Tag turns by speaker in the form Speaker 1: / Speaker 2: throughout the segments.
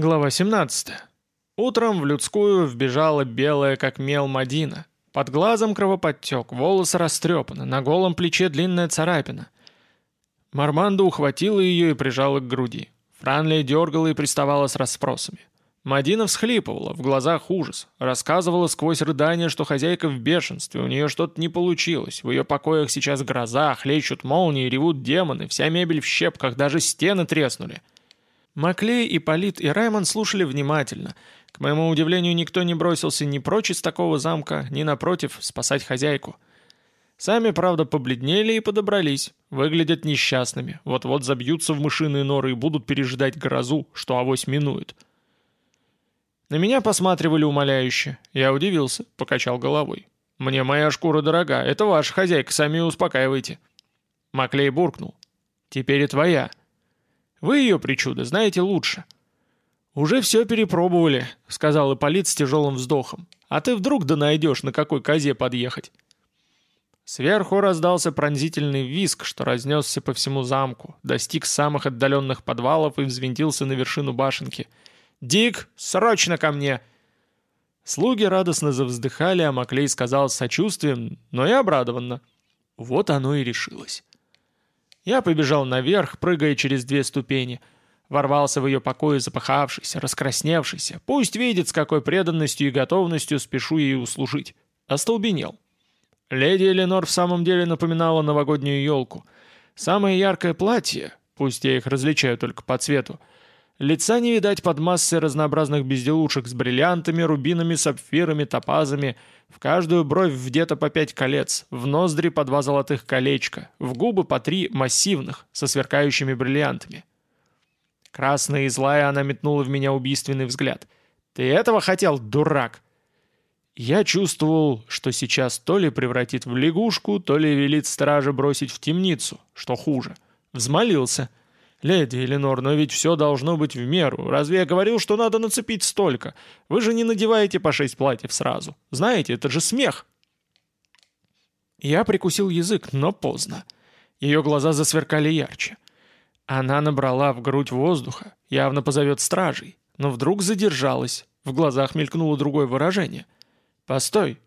Speaker 1: Глава 17. Утром в людскую вбежала белая как мел Мадина. Под глазом кровоподтек, волосы растрепаны, на голом плече длинная царапина. Марманда ухватила ее и прижала к груди. Франли дергала и приставала с расспросами. Мадина всхлипывала, в глазах ужас. Рассказывала сквозь рыдания, что хозяйка в бешенстве, у нее что-то не получилось. В ее покоях сейчас гроза, хлещут молнии, ревут демоны, вся мебель в щепках, даже стены треснули. Маклей, Ипполит и Раймон слушали внимательно. К моему удивлению, никто не бросился ни прочь из такого замка, ни напротив спасать хозяйку. Сами, правда, побледнели и подобрались. Выглядят несчастными. Вот-вот забьются в мышиные норы и будут пережидать грозу, что авось минует. На меня посматривали умоляюще. Я удивился, покачал головой. «Мне моя шкура дорога, это ваша хозяйка, сами успокаивайте». Маклей буркнул. «Теперь и твоя». Вы ее причуды знаете лучше». «Уже все перепробовали», — сказал Ипполит с тяжелым вздохом. «А ты вдруг да найдешь, на какой козе подъехать?» Сверху раздался пронзительный визг, что разнесся по всему замку, достиг самых отдаленных подвалов и взвинтился на вершину башенки. «Дик, срочно ко мне!» Слуги радостно завздыхали, а Маклей сказал с сочувствием, но и обрадованно. Вот оно и решилось. Я побежал наверх, прыгая через две ступени. Ворвался в ее покой запахавшийся, раскрасневшийся. Пусть видит, с какой преданностью и готовностью спешу ей услужить. Остолбенел. Леди Эленор в самом деле напоминала новогоднюю елку. Самое яркое платье, пусть я их различаю только по цвету, лица не видать под массой разнообразных безделушек с бриллиантами, рубинами, сапфирами, топазами — в каждую бровь вдето по пять колец, в ноздри по два золотых колечка, в губы по три массивных, со сверкающими бриллиантами. Красная и злая она метнула в меня убийственный взгляд. «Ты этого хотел, дурак?» Я чувствовал, что сейчас то ли превратит в лягушку, то ли велит стража бросить в темницу, что хуже. Взмолился. «Леди Эленор, но ведь все должно быть в меру. Разве я говорил, что надо нацепить столько? Вы же не надеваете по шесть платьев сразу. Знаете, это же смех!» Я прикусил язык, но поздно. Ее глаза засверкали ярче. Она набрала в грудь воздуха, явно позовет стражей, но вдруг задержалась, в глазах мелькнуло другое выражение. «Постой!»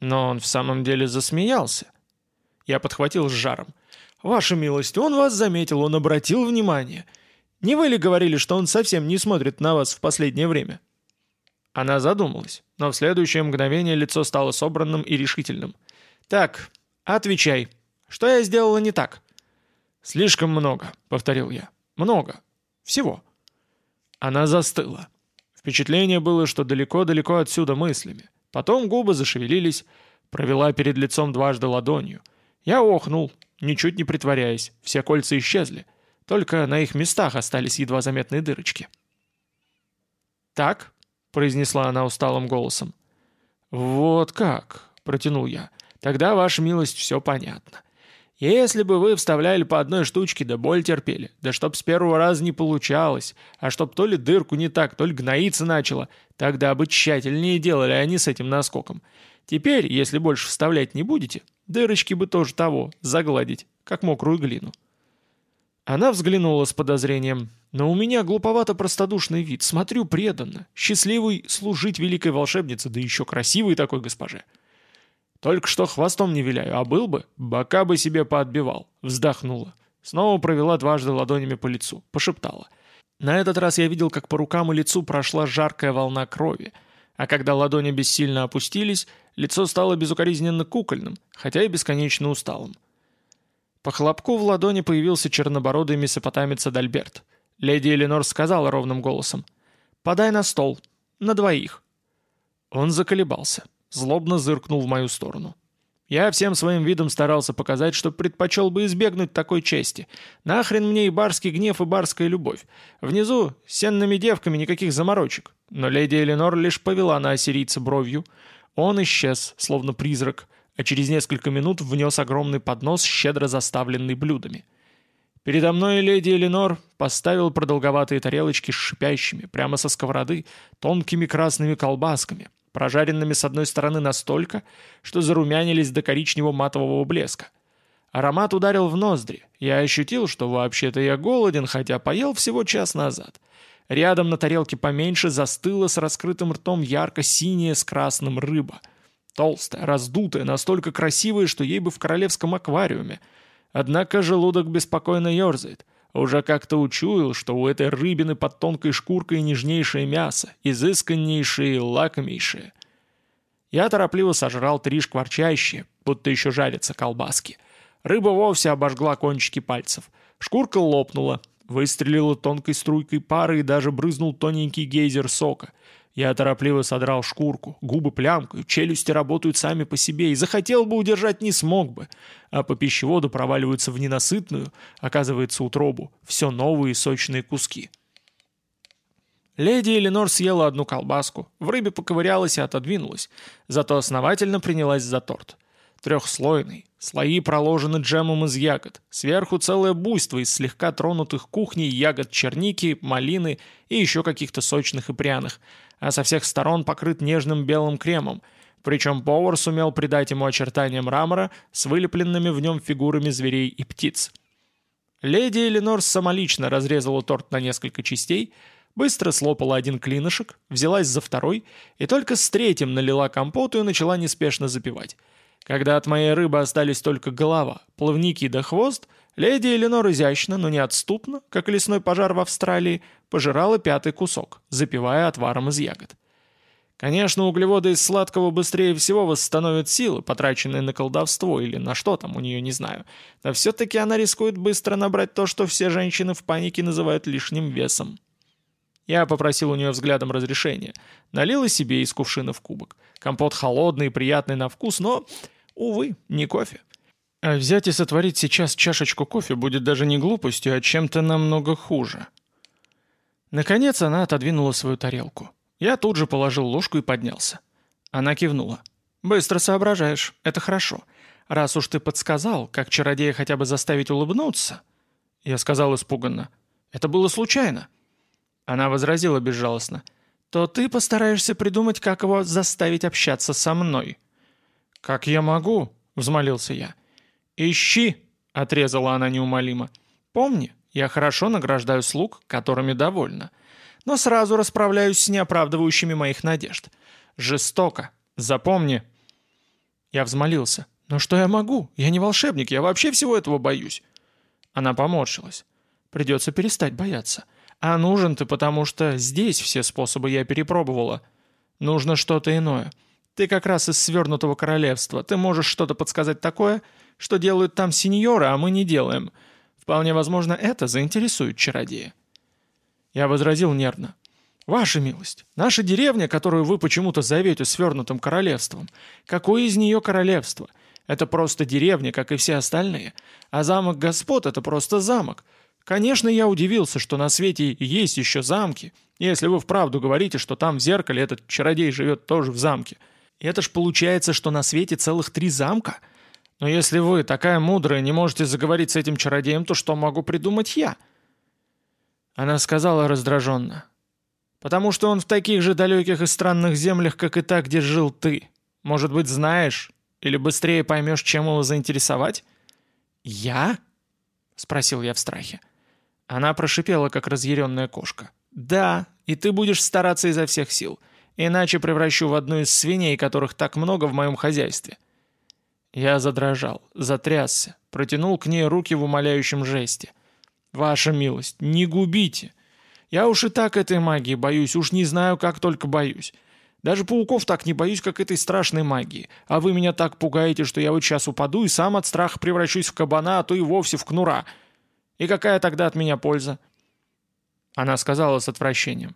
Speaker 1: Но он в самом деле засмеялся. Я подхватил с жаром. «Ваша милость, он вас заметил, он обратил внимание. Не вы ли говорили, что он совсем не смотрит на вас в последнее время?» Она задумалась, но в следующее мгновение лицо стало собранным и решительным. «Так, отвечай. Что я сделала не так?» «Слишком много», — повторил я. «Много. Всего». Она застыла. Впечатление было, что далеко-далеко отсюда мыслями. Потом губы зашевелились, провела перед лицом дважды ладонью. Я охнул, ничуть не притворяясь, все кольца исчезли, только на их местах остались едва заметные дырочки. «Так?» — произнесла она усталым голосом. «Вот как?» — протянул я. «Тогда, ваша милость, все понятно. Если бы вы вставляли по одной штучке, да боль терпели, да чтоб с первого раза не получалось, а чтоб то ли дырку не так, то ли гноиться начало, тогда бы тщательнее делали они с этим наскоком. Теперь, если больше вставлять не будете, дырочки бы тоже того, загладить, как мокрую глину. Она взглянула с подозрением. «Но у меня глуповато-простодушный вид, смотрю преданно, счастливый служить великой волшебнице, да еще красивой такой госпоже». «Только что хвостом не виляю, а был бы, бока бы себе поотбивал», вздохнула. Снова провела дважды ладонями по лицу, пошептала. На этот раз я видел, как по рукам и лицу прошла жаркая волна крови, а когда ладони бессильно опустились, лицо стало безукоризненно кукольным, хотя и бесконечно усталым. По хлопку в ладони появился чернобородый месопотамец Адальберт. Леди Эленор сказала ровным голосом. «Подай на стол. На двоих». Он заколебался, злобно зыркнул в мою сторону. Я всем своим видом старался показать, что предпочел бы избегнуть такой чести. Нахрен мне и барский гнев, и барская любовь. Внизу сенными девками никаких заморочек. Но леди Эленор лишь повела на ассирийца бровью. Он исчез, словно призрак, а через несколько минут внес огромный поднос, щедро заставленный блюдами. Передо мной леди Эленор поставил продолговатые тарелочки с шипящими, прямо со сковороды, тонкими красными колбасками, прожаренными с одной стороны настолько, что зарумянились до коричнево-матового блеска. Аромат ударил в ноздри. Я ощутил, что вообще-то я голоден, хотя поел всего час назад. Рядом на тарелке поменьше застыла с раскрытым ртом ярко-синяя с красным рыба. Толстая, раздутая, настолько красивая, что ей бы в королевском аквариуме. Однако желудок беспокойно ерзает. Уже как-то учуял, что у этой рыбины под тонкой шкуркой нежнейшее мясо, изысканнейшее и лакомейшее. Я торопливо сожрал три шкварчащие, будто еще жарятся колбаски. Рыба вовсе обожгла кончики пальцев. Шкурка лопнула, выстрелила тонкой струйкой пары и даже брызнул тоненький гейзер сока. Я торопливо содрал шкурку, губы плямкают, челюсти работают сами по себе, и захотел бы удержать не смог бы, а по пищеводу проваливаются в ненасытную, оказывается, утробу, все новые сочные куски. Леди Эленор съела одну колбаску, в рыбе поковырялась и отодвинулась, зато основательно принялась за торт. Трехслойный, слои проложены джемом из ягод, сверху целое буйство из слегка тронутых кухней ягод черники, малины и еще каких-то сочных и пряных, а со всех сторон покрыт нежным белым кремом, причем повар сумел придать ему очертания мрамора с вылепленными в нем фигурами зверей и птиц. Леди Эленор самолично разрезала торт на несколько частей, быстро слопала один клинышек, взялась за второй и только с третьим налила компоту и начала неспешно запивать – когда от моей рыбы остались только голова, плавники да хвост, леди Эленор изящно, но неотступно, как лесной пожар в Австралии, пожирала пятый кусок, запивая отваром из ягод. Конечно, углеводы из сладкого быстрее всего восстановят силы, потраченные на колдовство или на что там у нее, не знаю. Но все-таки она рискует быстро набрать то, что все женщины в панике называют лишним весом. Я попросил у нее взглядом разрешения. Налила себе из кувшина в кубок. Компот холодный и приятный на вкус, но Увы, не кофе. А взять и сотворить сейчас чашечку кофе будет даже не глупостью, а чем-то намного хуже. Наконец она отодвинула свою тарелку. Я тут же положил ложку и поднялся. Она кивнула. «Быстро соображаешь, это хорошо. Раз уж ты подсказал, как чародея хотя бы заставить улыбнуться...» Я сказал испуганно. «Это было случайно». Она возразила безжалостно. «То ты постараешься придумать, как его заставить общаться со мной». «Как я могу?» — взмолился я. «Ищи!» — отрезала она неумолимо. «Помни, я хорошо награждаю слуг, которыми довольна, но сразу расправляюсь с неоправдывающими моих надежд. Жестоко. Запомни!» Я взмолился. «Но что я могу? Я не волшебник, я вообще всего этого боюсь». Она поморщилась. «Придется перестать бояться. А нужен ты, потому что здесь все способы я перепробовала. Нужно что-то иное. Ты как раз из свернутого королевства. Ты можешь что-то подсказать такое, что делают там сеньоры, а мы не делаем. Вполне возможно, это заинтересует чародея». Я возразил нервно. «Ваша милость, наша деревня, которую вы почему-то зовете свернутым королевством, какое из нее королевство? Это просто деревня, как и все остальные. А замок господ — это просто замок. Конечно, я удивился, что на свете есть еще замки, если вы вправду говорите, что там в зеркале этот чародей живет тоже в замке. Это ж получается, что на свете целых три замка. Но если вы, такая мудрая, не можете заговорить с этим чародеем, то что могу придумать я?» Она сказала раздраженно. «Потому что он в таких же далеких и странных землях, как и та, где жил ты. Может быть, знаешь? Или быстрее поймешь, чем его заинтересовать?» «Я?» — спросил я в страхе. Она прошипела, как разъяренная кошка. «Да, и ты будешь стараться изо всех сил. Иначе превращу в одну из свиней, которых так много в моем хозяйстве». Я задрожал, затрясся, протянул к ней руки в умоляющем жесте. «Ваша милость, не губите! Я уж и так этой магии боюсь, уж не знаю, как только боюсь. Даже пауков так не боюсь, как этой страшной магии. А вы меня так пугаете, что я вот сейчас упаду и сам от страха превращусь в кабана, а то и вовсе в кнура. И какая тогда от меня польза?» Она сказала с отвращением.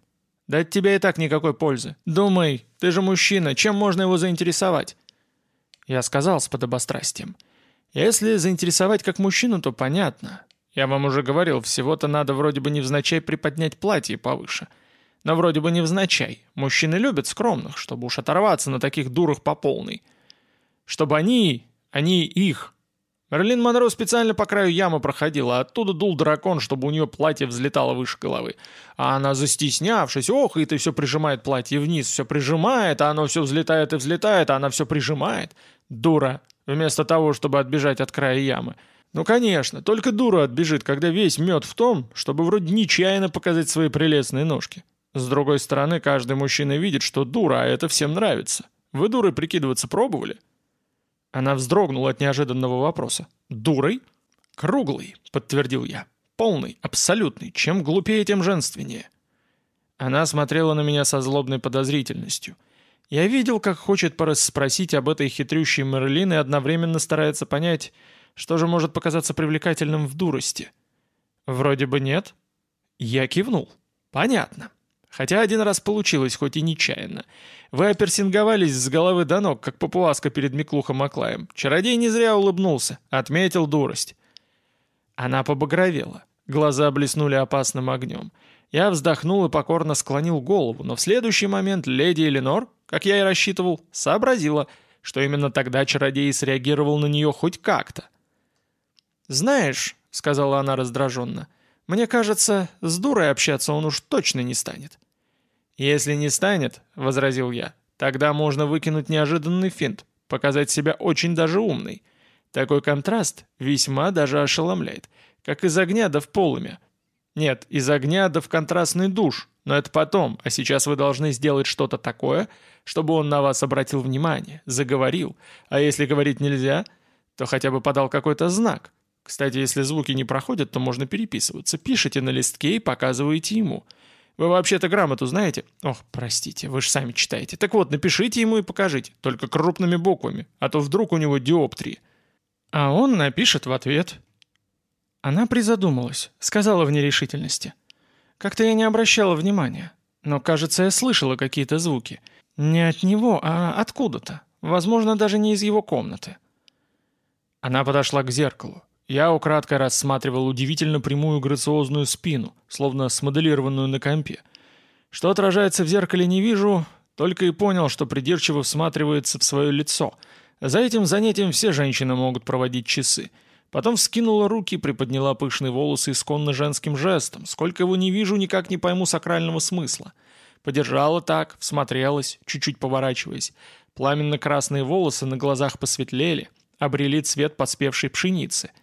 Speaker 1: Да от тебя и так никакой пользы. Думай, ты же мужчина, чем можно его заинтересовать?» Я сказал с подобострастием. «Если заинтересовать как мужчину, то понятно. Я вам уже говорил, всего-то надо вроде бы невзначай приподнять платье повыше. Но вроде бы невзначай. Мужчины любят скромных, чтобы уж оторваться на таких дурах по полной. Чтобы они, они их, Мерлин Монро специально по краю ямы проходила, а оттуда дул дракон, чтобы у нее платье взлетало выше головы. А она, застеснявшись, ох, и ты все прижимает платье вниз, все прижимает, а оно все взлетает и взлетает, а она все прижимает. Дура, вместо того, чтобы отбежать от края ямы. Ну, конечно, только дура отбежит, когда весь мед в том, чтобы вроде нечаянно показать свои прелестные ножки. С другой стороны, каждый мужчина видит, что дура, а это всем нравится. Вы дурой прикидываться пробовали?» Она вздрогнула от неожиданного вопроса. «Дурой?» «Круглый», — подтвердил я. «Полный, абсолютный. Чем глупее, тем женственнее». Она смотрела на меня со злобной подозрительностью. Я видел, как хочет порасспросить об этой хитрющей Мерлин и одновременно старается понять, что же может показаться привлекательным в дурости. Вроде бы нет. Я кивнул. Понятно. Хотя один раз получилось, хоть и нечаянно. Вы оперсинговались с головы до ног, как папуаска перед Миклухом Аклаем. Чародей не зря улыбнулся, отметил дурость. Она побагровела. Глаза блеснули опасным огнем. Я вздохнул и покорно склонил голову, но в следующий момент леди Эленор, как я и рассчитывал, сообразила, что именно тогда чародей среагировал на нее хоть как-то. «Знаешь», — сказала она раздраженно, — «мне кажется, с дурой общаться он уж точно не станет». «Если не станет», — возразил я, — «тогда можно выкинуть неожиданный финт, показать себя очень даже умной. Такой контраст весьма даже ошеломляет, как из огня да в полымя. Нет, из огня да в контрастный душ, но это потом, а сейчас вы должны сделать что-то такое, чтобы он на вас обратил внимание, заговорил, а если говорить нельзя, то хотя бы подал какой-то знак. Кстати, если звуки не проходят, то можно переписываться. Пишите на листке и показываете ему. Вы вообще-то грамоту знаете? Ох, простите, вы же сами читаете. Так вот, напишите ему и покажите, только крупными буквами, а то вдруг у него диоптрии. А он напишет в ответ. Она призадумалась, сказала в нерешительности. Как-то я не обращала внимания, но, кажется, я слышала какие-то звуки. Не от него, а откуда-то. Возможно, даже не из его комнаты. Она подошла к зеркалу. Я украдкой рассматривал удивительно прямую грациозную спину, словно смоделированную на компе. Что отражается в зеркале не вижу, только и понял, что придирчиво всматривается в свое лицо. За этим занятием все женщины могут проводить часы. Потом вскинула руки, приподняла пышные волосы исконно женским жестом. Сколько его не вижу, никак не пойму сакрального смысла. Подержала так, всмотрелась, чуть-чуть поворачиваясь. Пламенно-красные волосы на глазах посветлели, обрели цвет подспевшей пшеницы —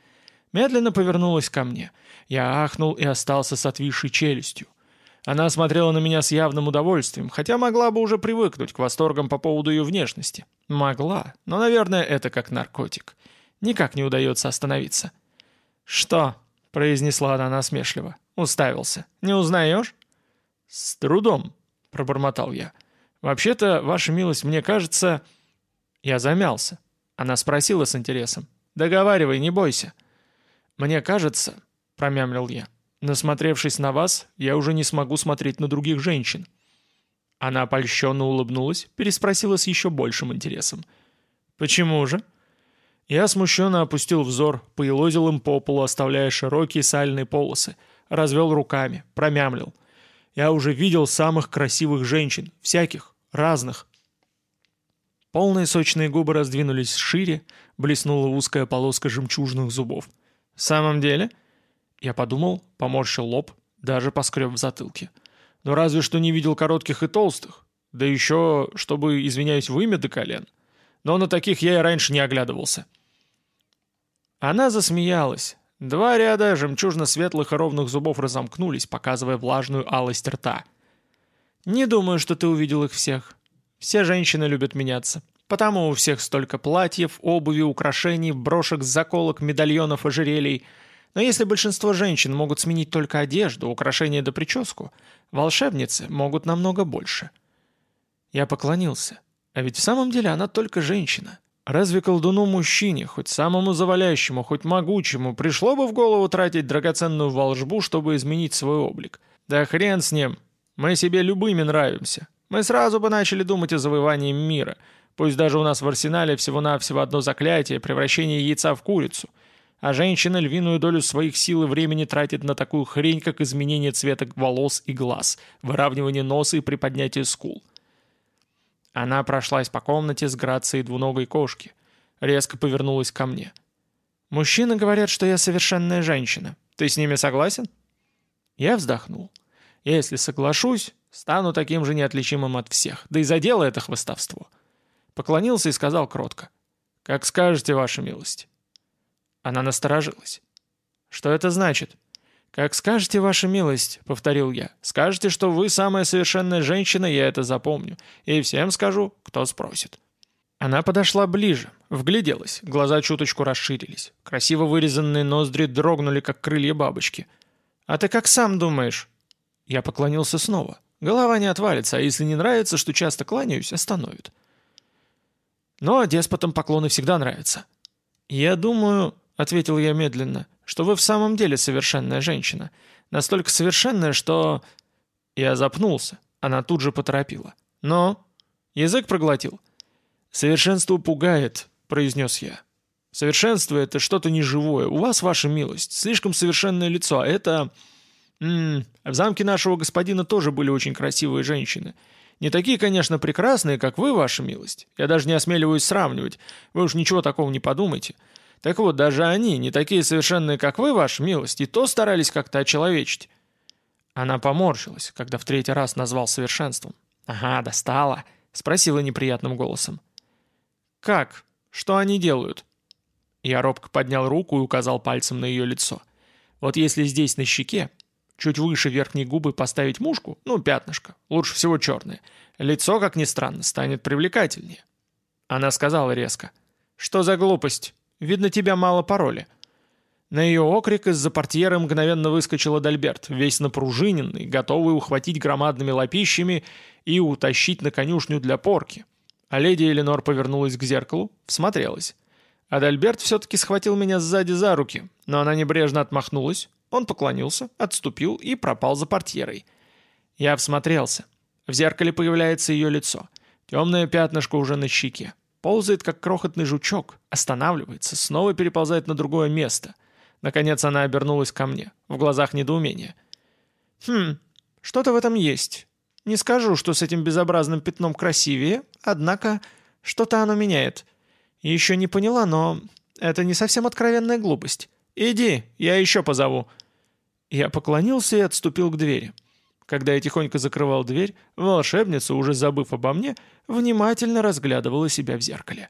Speaker 1: Медленно повернулась ко мне. Я ахнул и остался с отвисшей челюстью. Она смотрела на меня с явным удовольствием, хотя могла бы уже привыкнуть к восторгам по поводу ее внешности. Могла, но, наверное, это как наркотик. Никак не удается остановиться. «Что?» — произнесла она насмешливо. Уставился. «Не узнаешь?» «С трудом», — пробормотал я. «Вообще-то, ваша милость, мне кажется...» Я замялся. Она спросила с интересом. «Договаривай, не бойся». «Мне кажется», — промямлил я, — «насмотревшись на вас, я уже не смогу смотреть на других женщин». Она опольщенно улыбнулась, переспросила с еще большим интересом. «Почему же?» Я смущенно опустил взор, поелозил им по полу, оставляя широкие сальные полосы, развел руками, промямлил. Я уже видел самых красивых женщин, всяких, разных. Полные сочные губы раздвинулись шире, блеснула узкая полоска жемчужных зубов. «В самом деле?» Я подумал, поморщил лоб, даже поскреб в затылке. «Но разве что не видел коротких и толстых. Да еще, чтобы, извиняюсь, вымя до колен. Но на таких я и раньше не оглядывался». Она засмеялась. Два ряда жемчужно-светлых и ровных зубов разомкнулись, показывая влажную алость рта. «Не думаю, что ты увидел их всех. Все женщины любят меняться. Потому у всех столько платьев, обуви, украшений, брошек, заколок, медальонов, ожерелий. Но если большинство женщин могут сменить только одежду, украшения да прическу, волшебницы могут намного больше. Я поклонился. А ведь в самом деле она только женщина. Разве колдуну-мужчине, хоть самому завалящему, хоть могучему, пришло бы в голову тратить драгоценную волжбу, чтобы изменить свой облик? Да хрен с ним. Мы себе любыми нравимся. Мы сразу бы начали думать о завоевании мира — Пусть даже у нас в арсенале всего-навсего одно заклятие, превращение яйца в курицу. А женщина львиную долю своих сил и времени тратит на такую хрень, как изменение цвета волос и глаз, выравнивание носа и приподнятие скул. Она прошлась по комнате с грацией двуногой кошки. Резко повернулась ко мне. «Мужчины говорят, что я совершенная женщина. Ты с ними согласен?» Я вздохнул. «Если соглашусь, стану таким же неотличимым от всех. Да и задело это хвостовство». Поклонился и сказал кротко. «Как скажете, ваша милость». Она насторожилась. «Что это значит?» «Как скажете, ваша милость», — повторил я. «Скажете, что вы самая совершенная женщина, я это запомню. И всем скажу, кто спросит». Она подошла ближе, вгляделась, глаза чуточку расширились. Красиво вырезанные ноздри дрогнули, как крылья бабочки. «А ты как сам думаешь?» Я поклонился снова. Голова не отвалится, а если не нравится, что часто кланяюсь, остановит. Но деспотам поклоны всегда нравятся. «Я думаю», — ответил я медленно, — «что вы в самом деле совершенная женщина. Настолько совершенная, что...» Я запнулся. Она тут же поторопила. «Но...» Язык проглотил. «Совершенство пугает», — произнес я. «Совершенство — это что-то неживое. У вас, ваша милость, слишком совершенное лицо, а это...» М -м, в замке нашего господина тоже были очень красивые женщины. Не такие, конечно, прекрасные, как вы, ваша милость. Я даже не осмеливаюсь сравнивать. Вы уж ничего такого не подумайте. Так вот, даже они, не такие совершенные, как вы, ваша милость, и то старались как-то очеловечить». Она поморщилась, когда в третий раз назвал совершенством. «Ага, достала», — спросила неприятным голосом. «Как? Что они делают?» Я робко поднял руку и указал пальцем на ее лицо. «Вот если здесь на щеке Чуть выше верхней губы поставить мушку, ну, пятнышко, лучше всего черное. Лицо, как ни странно, станет привлекательнее. Она сказала резко. «Что за глупость? Видно, тебя мало пароли». На ее окрик из-за портьеры мгновенно выскочил Адальберт, весь напружиненный, готовый ухватить громадными лапищами и утащить на конюшню для порки. А леди Эленор повернулась к зеркалу, всмотрелась. Адальберт все-таки схватил меня сзади за руки, но она небрежно отмахнулась, он поклонился, отступил и пропал за портьерой. Я всмотрелся. В зеркале появляется ее лицо. Темное пятнышко уже на щеке. Ползает, как крохотный жучок, останавливается, снова переползает на другое место. Наконец она обернулась ко мне, в глазах недоумение. «Хм, что-то в этом есть. Не скажу, что с этим безобразным пятном красивее, однако что-то оно меняет. Еще не поняла, но это не совсем откровенная глупость. Иди, я еще позову». Я поклонился и отступил к двери. Когда я тихонько закрывал дверь, волшебница, уже забыв обо мне, внимательно разглядывала себя в зеркале.